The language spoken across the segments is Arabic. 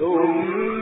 ثم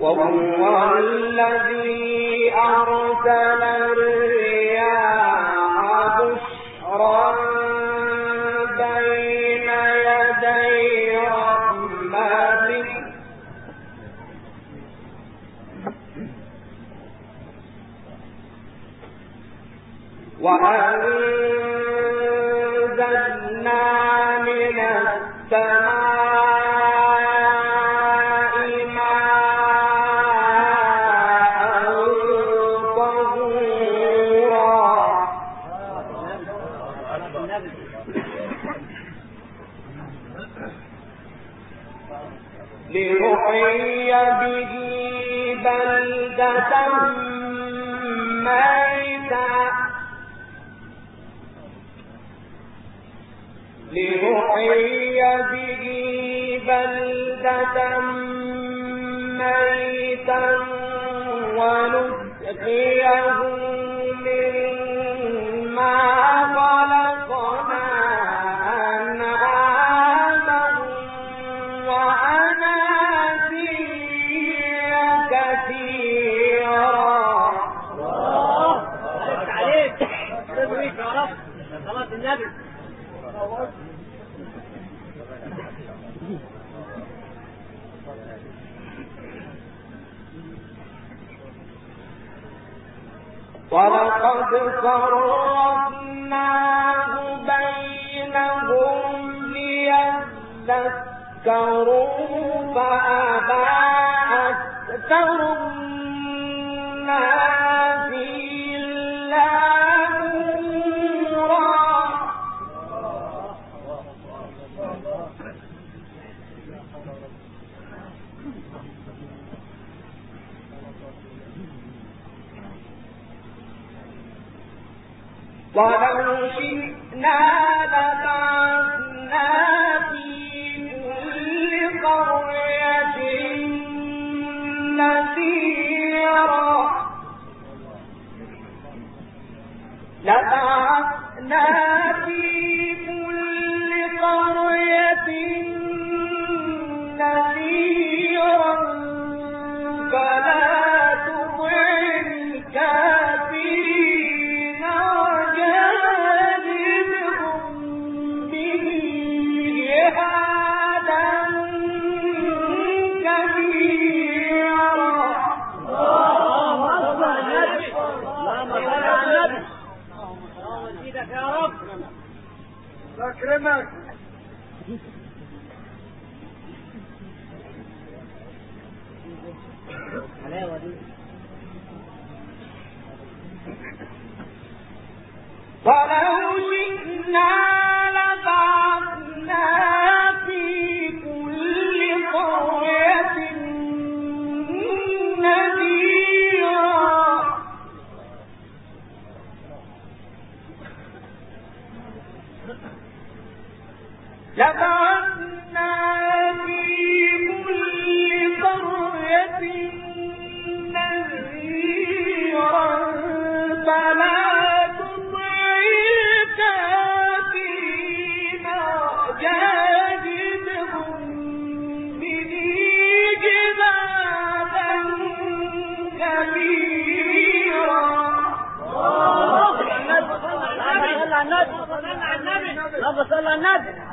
وهو الذي أرسل الرياح وأنزلنا لنحيي به بلدة ميتا ونسقيه ولقد صرفناه بينهم ليذكروا فأبى أكثر الناس ولو شئنا لبعثنا في كل قرية نذيرا. لبعثنا في كل قرية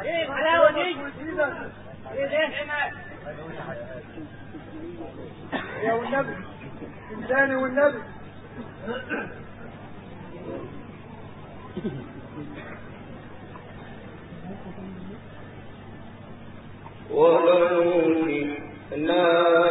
إيه الحلاوه دي؟ إيه ده؟ يا والنبي انساني والنبي ولو جئنا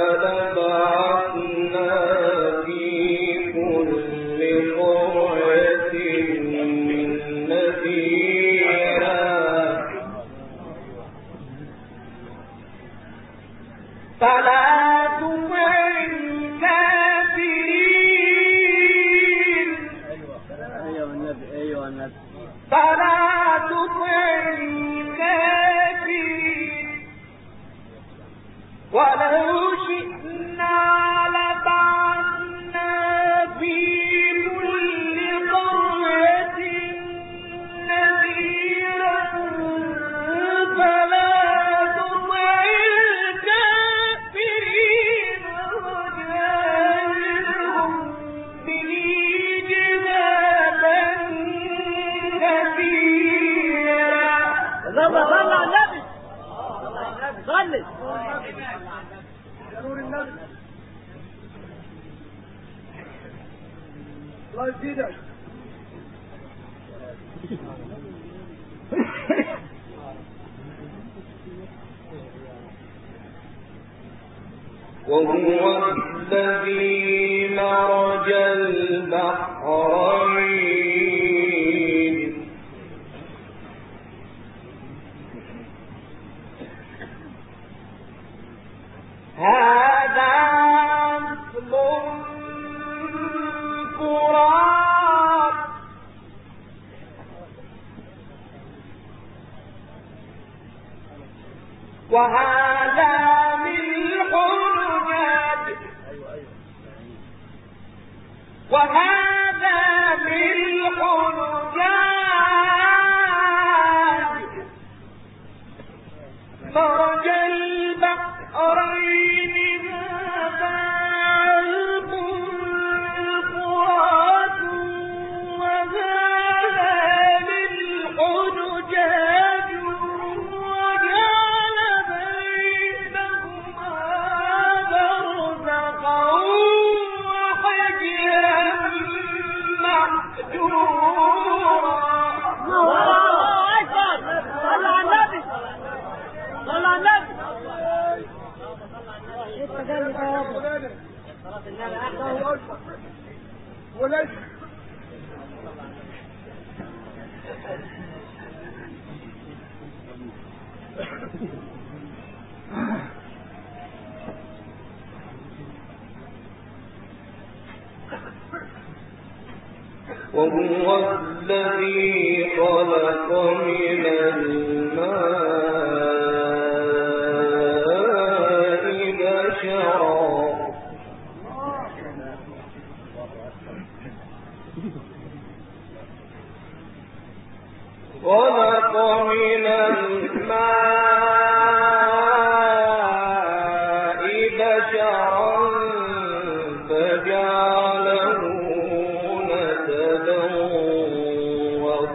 وهو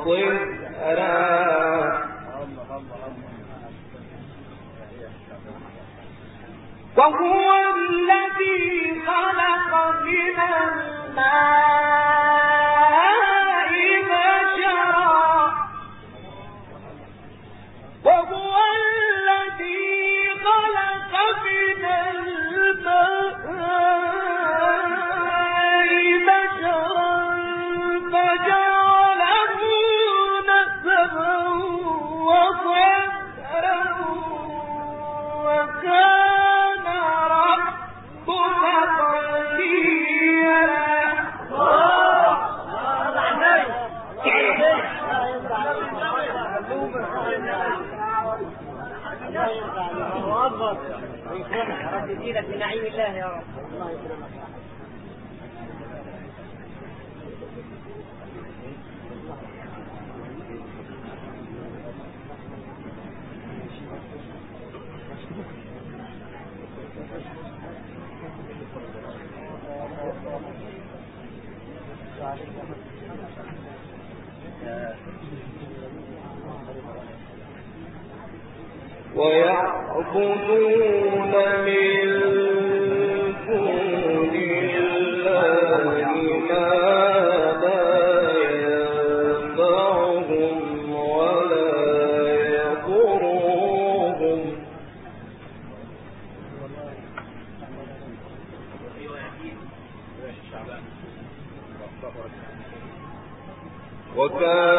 وزرا وهو الذي خلق من الماء. الله يا رب. ويعبدون من إِلَّا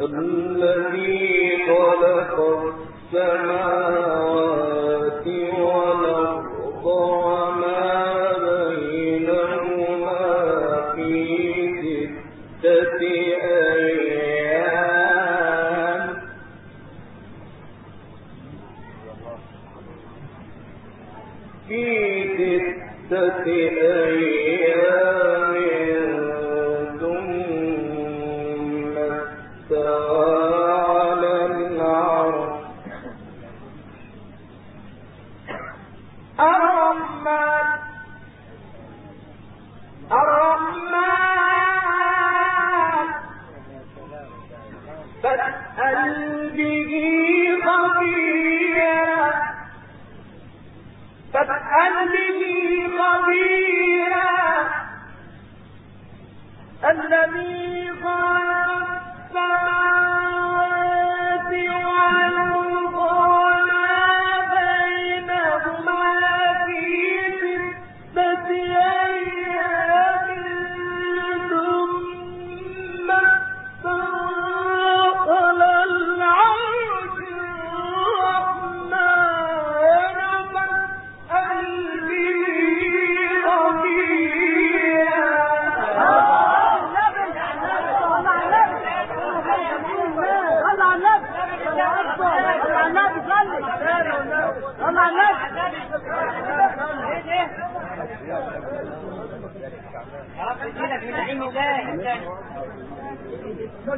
الذي خلق السماوات عما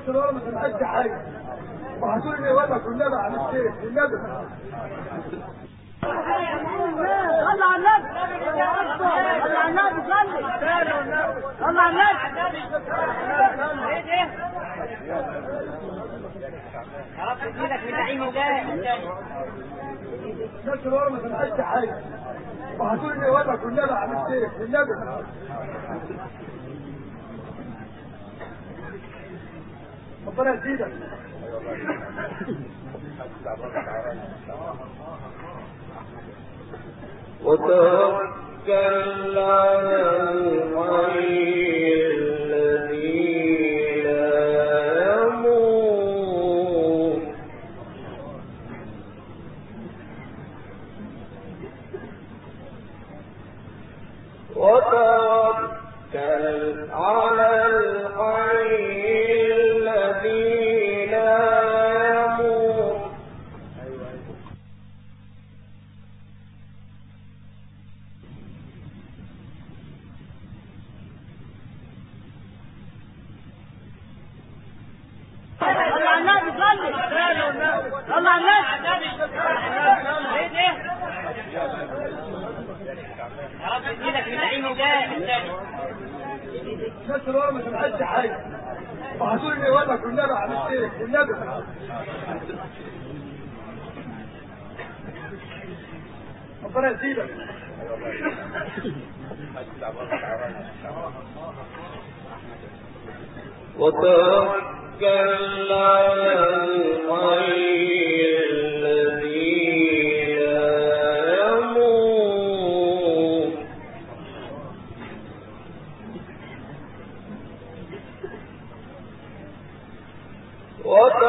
نشر ورا ما تبقاش حاجة وهتقول لي ولا كنا على الشيخ والنبي صلى على النبي. صلى على النبي صلي. صلى على النبي. عرفت إيدك من نعيم الله نشر ورا ما تبقاش حاجة وهتقول لي ولا كنا على الشيخ والنبي ربنا يزيدك. وتوكل على يموت. وتوكل على الحي الذي لا يموت صلى على النبي صلي صلى على النبي على والنبي ربنا وتوكل على الحي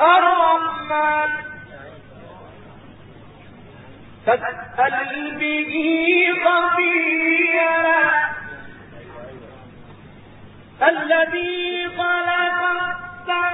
الرحمن. فاسأل به خبيرا الذي خلق السماوات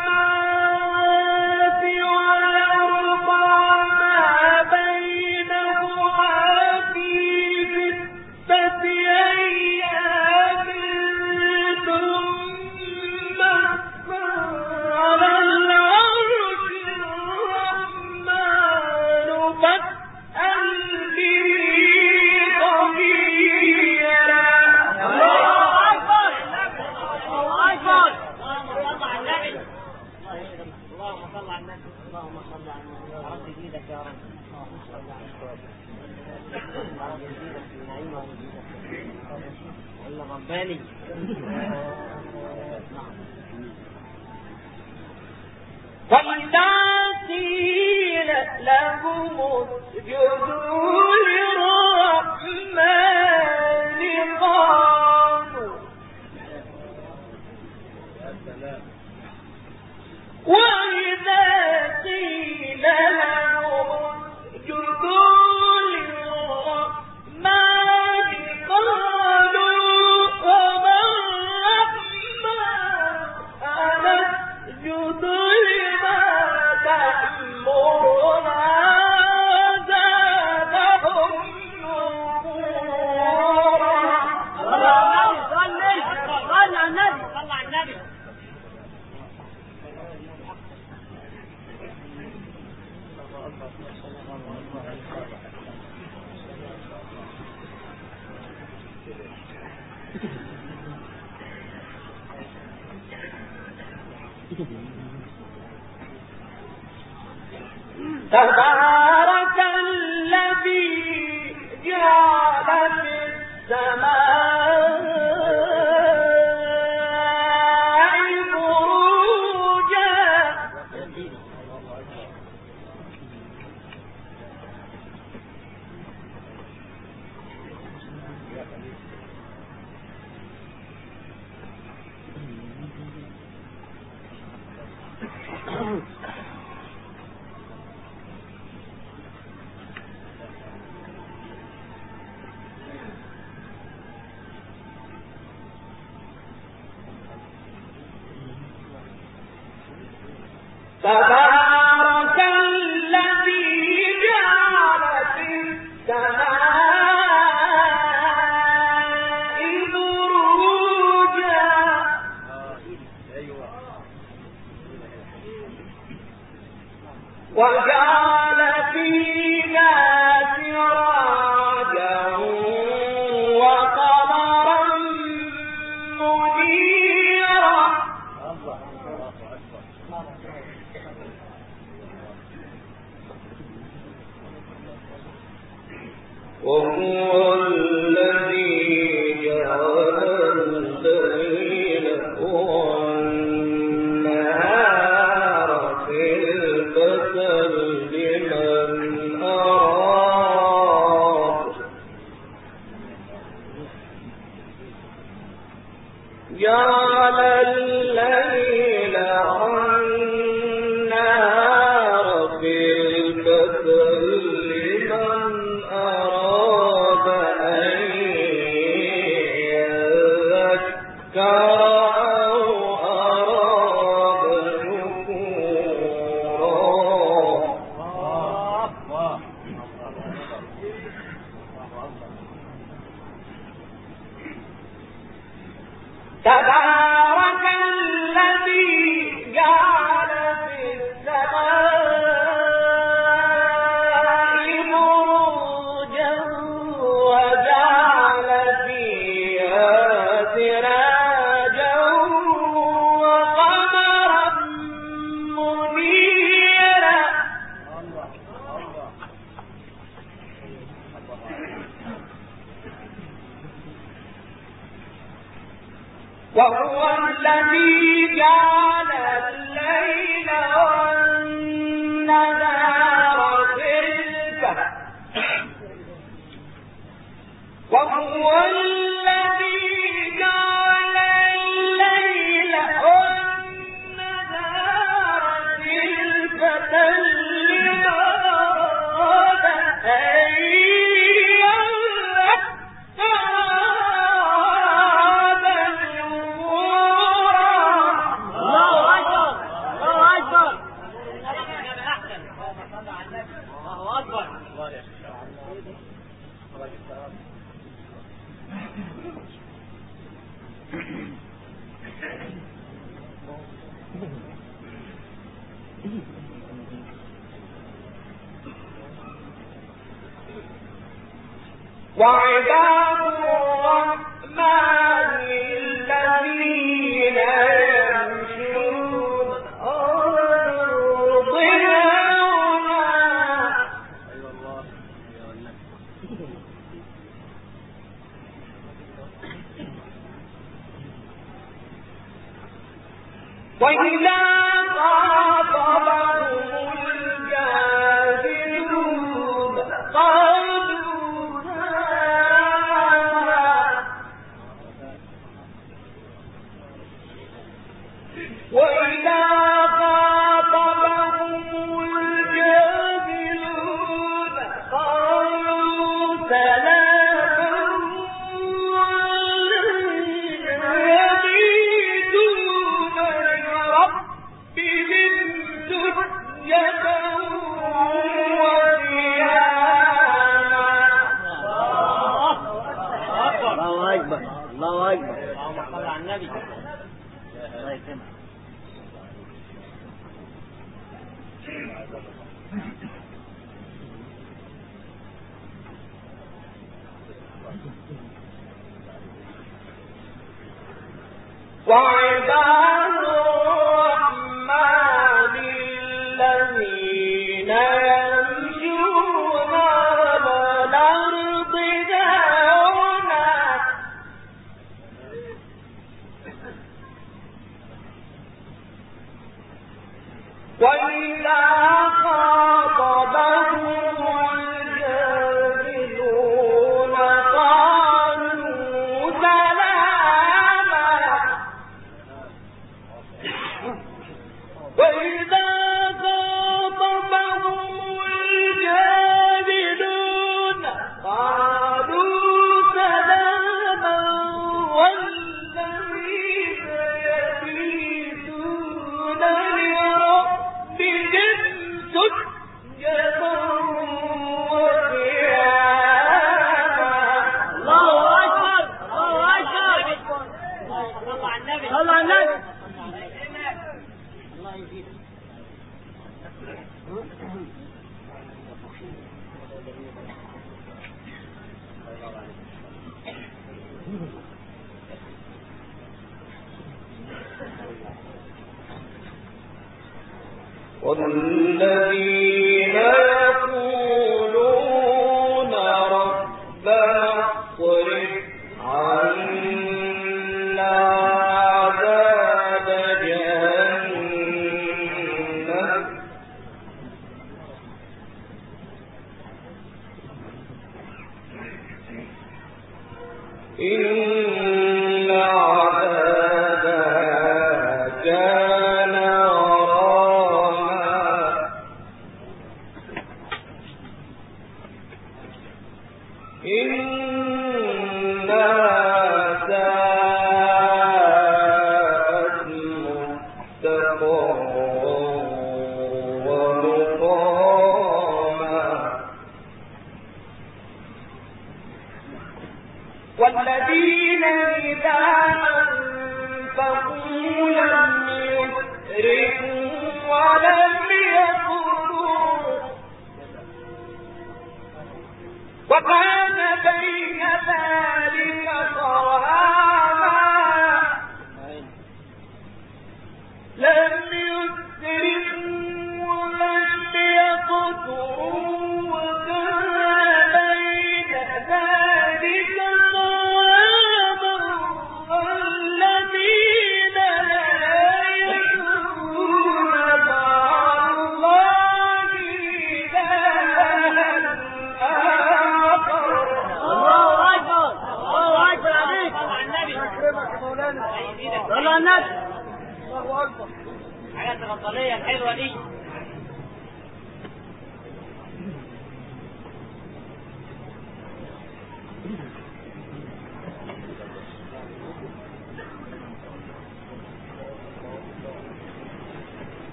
الله رباني فإذا قيل لهم اسجدوا 大大。جعل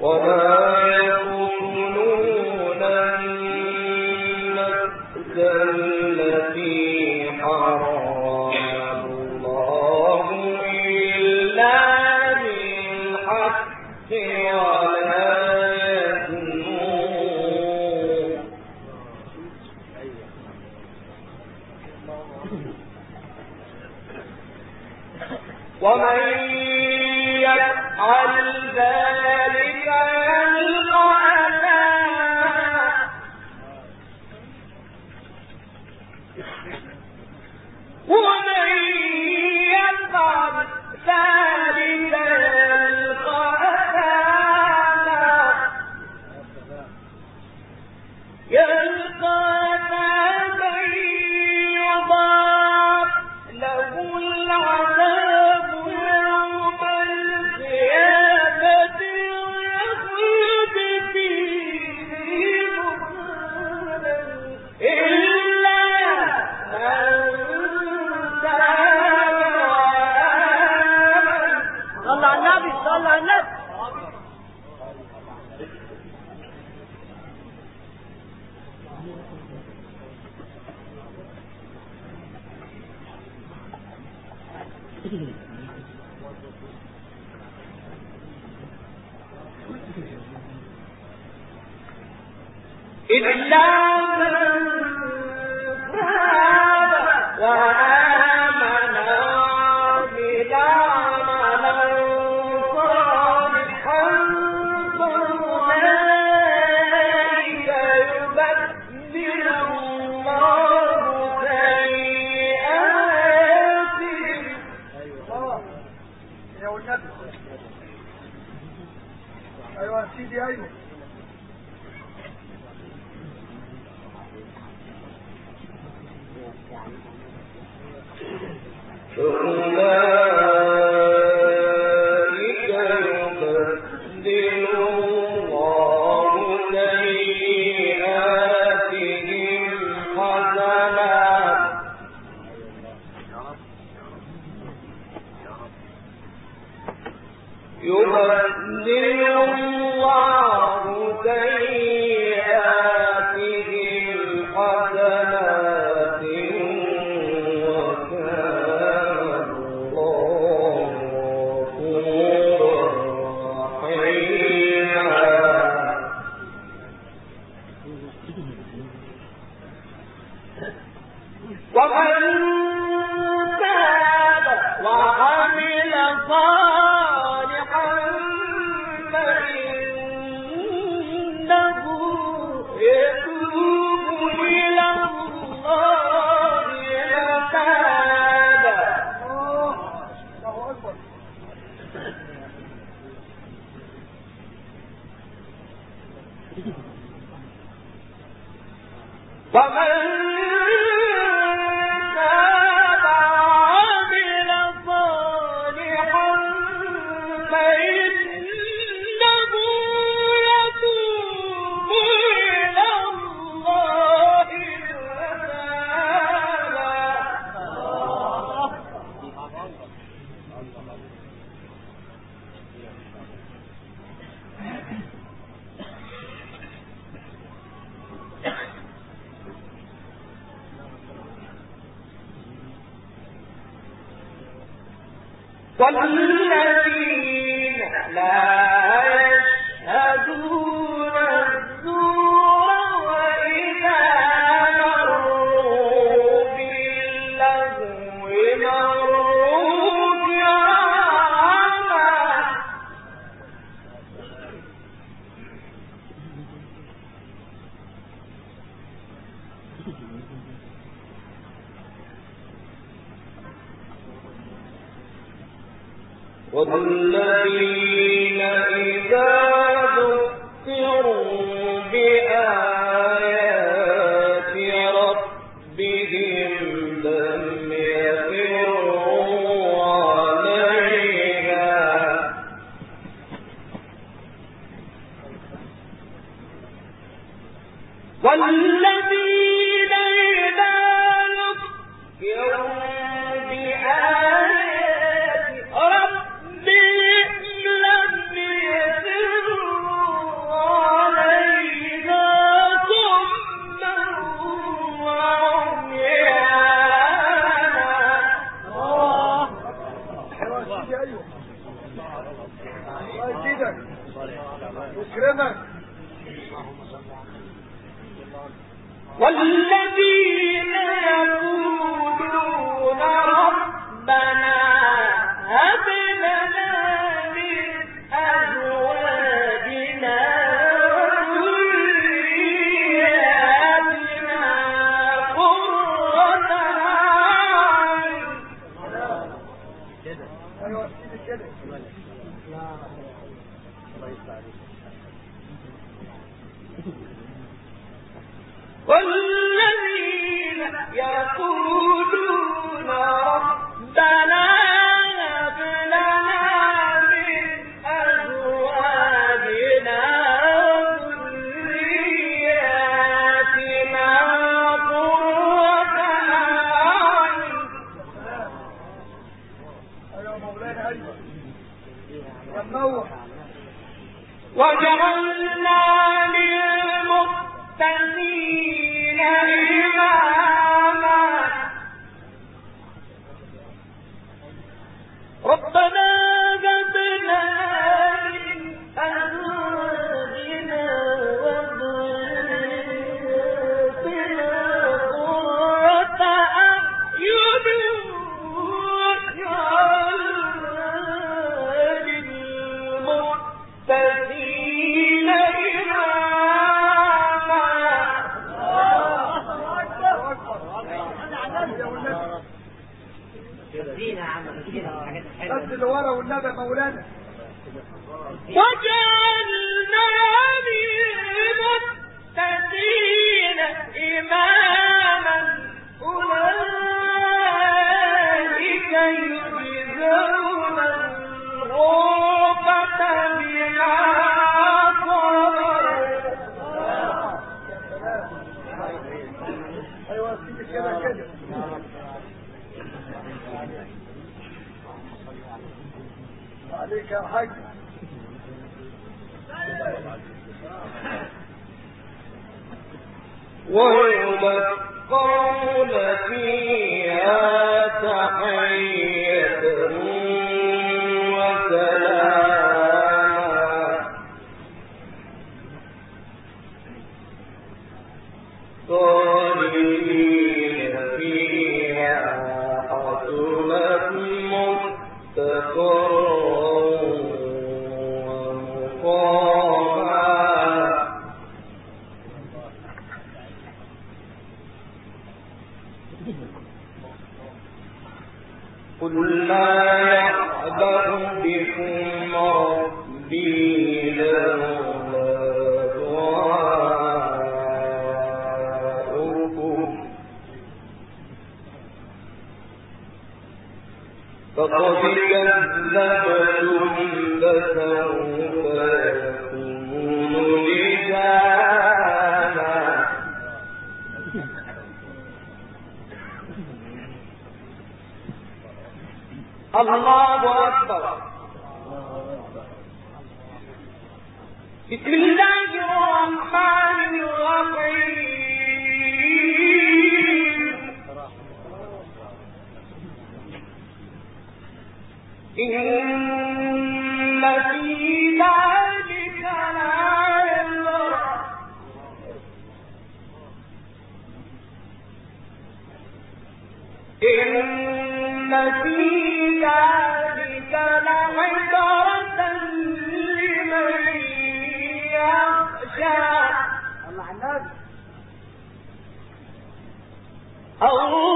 وما إلا من تاب وآمن والذين لا والذين إذا ماشي أيوه طيب، الله يزيدك والذين يقولون ربنا إِلَّا الضالين إن في ذلك لعبرة لمن يخشى. الله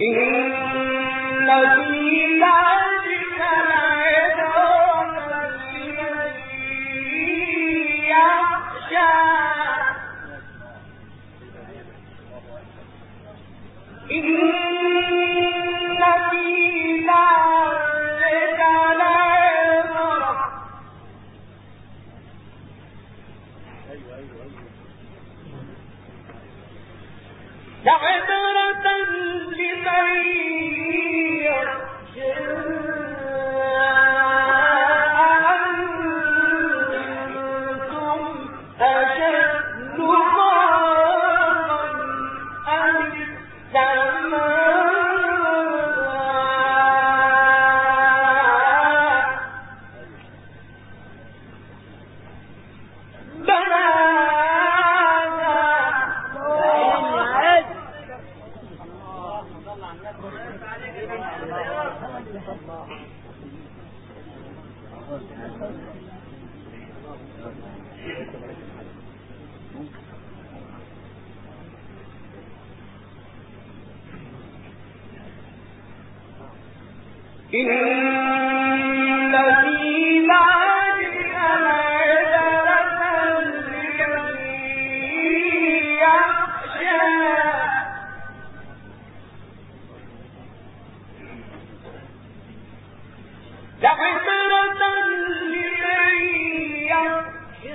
إن في لعبرة لمن